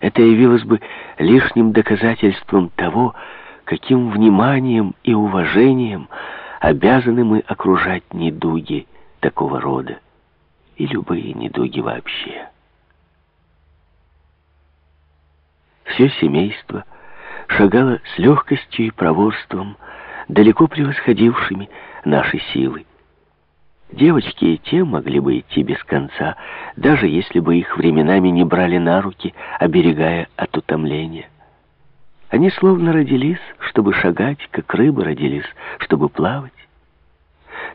Это явилось бы лишним доказательством того, каким вниманием и уважением обязаны мы окружать недуги такого рода и любые недуги вообще. Все семейство шагало с легкостью и проворством, далеко превосходившими наши силы. Девочки и те могли бы идти без конца, даже если бы их временами не брали на руки, оберегая от утомления. Они словно родились, чтобы шагать, как рыбы родились, чтобы плавать.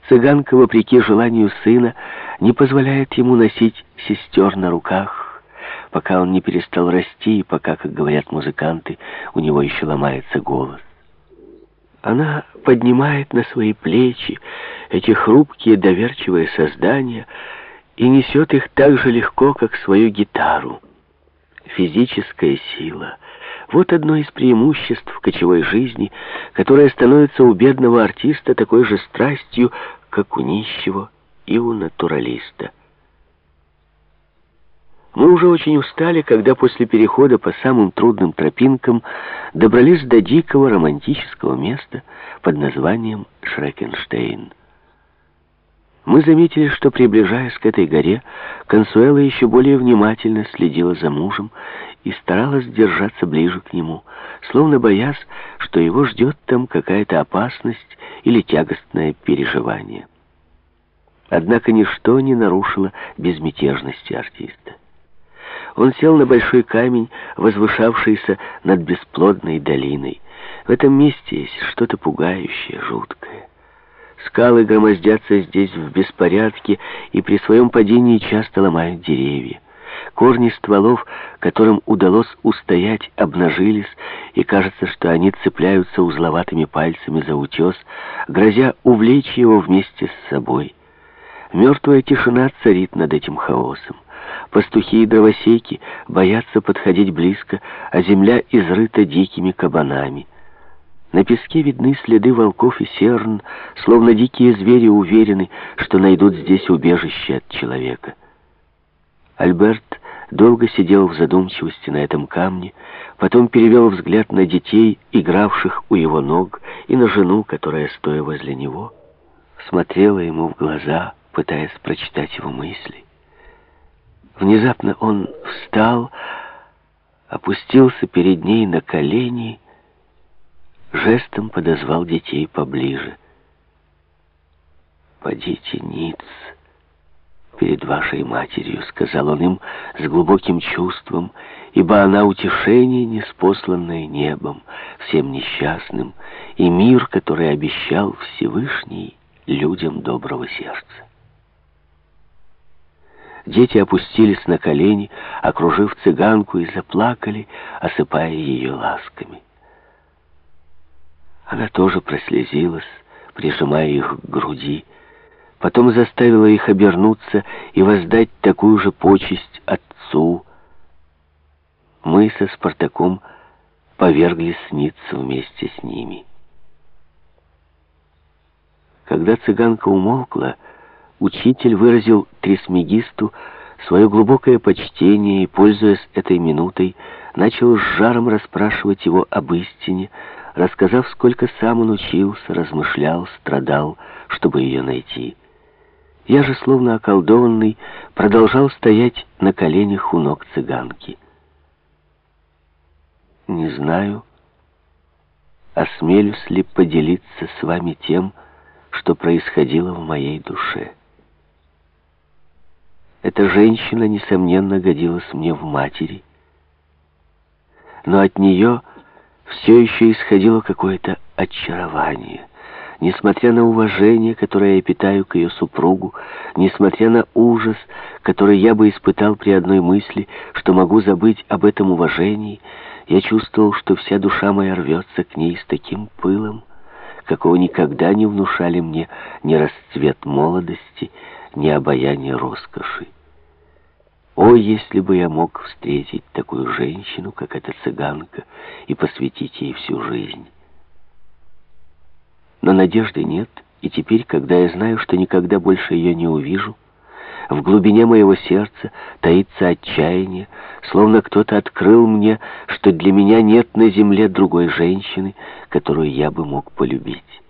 Цыганка, вопреки желанию сына, не позволяет ему носить сестер на руках, пока он не перестал расти и пока, как говорят музыканты, у него еще ломается голос. Она поднимает на свои плечи эти хрупкие доверчивые создания и несет их так же легко, как свою гитару. Физическая сила — вот одно из преимуществ кочевой жизни, которое становится у бедного артиста такой же страстью, как у нищего и у натуралиста. Мы уже очень устали, когда после перехода по самым трудным тропинкам добрались до дикого романтического места под названием Шрекенштейн. Мы заметили, что, приближаясь к этой горе, Консуэла еще более внимательно следила за мужем и старалась держаться ближе к нему, словно боясь, что его ждет там какая-то опасность или тягостное переживание. Однако ничто не нарушило безмятежности артиста. Он сел на большой камень, возвышавшийся над бесплодной долиной. В этом месте есть что-то пугающее, жуткое. Скалы громоздятся здесь в беспорядке и при своем падении часто ломают деревья. Корни стволов, которым удалось устоять, обнажились, и кажется, что они цепляются узловатыми пальцами за утес, грозя увлечь его вместе с собой. Мертвая тишина царит над этим хаосом. Пастухи и дровосеки боятся подходить близко, а земля изрыта дикими кабанами. На песке видны следы волков и серн, словно дикие звери уверены, что найдут здесь убежище от человека. Альберт долго сидел в задумчивости на этом камне, потом перевел взгляд на детей, игравших у его ног, и на жену, которая, стоя возле него, смотрела ему в глаза, пытаясь прочитать его мысли. Внезапно он встал, опустился перед ней на колени, жестом подозвал детей поближе. «Подите, ниц, перед вашей матерью», — сказал он им с глубоким чувством, «ибо она утешение, неспосланное небом, всем несчастным, и мир, который обещал Всевышний людям доброго сердца». Дети опустились на колени, окружив цыганку, и заплакали, осыпая ее ласками. Она тоже прослезилась, прижимая их к груди, потом заставила их обернуться и воздать такую же почесть отцу. Мы со Спартаком повергли сниться вместе с ними. Когда цыганка умолкла, учитель выразил Трисмегисту свое глубокое почтение и, пользуясь этой минутой, начал с жаром расспрашивать его об истине, рассказав, сколько сам он учился, размышлял, страдал, чтобы ее найти. Я же, словно околдованный, продолжал стоять на коленях у ног цыганки. Не знаю, осмелюсь ли поделиться с вами тем, что происходило в моей душе. Эта женщина, несомненно, годилась мне в матери. Но от нее все еще исходило какое-то очарование. Несмотря на уважение, которое я питаю к ее супругу, несмотря на ужас, который я бы испытал при одной мысли, что могу забыть об этом уважении, я чувствовал, что вся душа моя рвется к ней с таким пылом, какого никогда не внушали мне ни расцвет молодости, ни обаяние роскоши. О, если бы я мог встретить такую женщину, как эта цыганка, и посвятить ей всю жизнь. Но надежды нет, и теперь, когда я знаю, что никогда больше ее не увижу, В глубине моего сердца таится отчаяние, словно кто-то открыл мне, что для меня нет на земле другой женщины, которую я бы мог полюбить.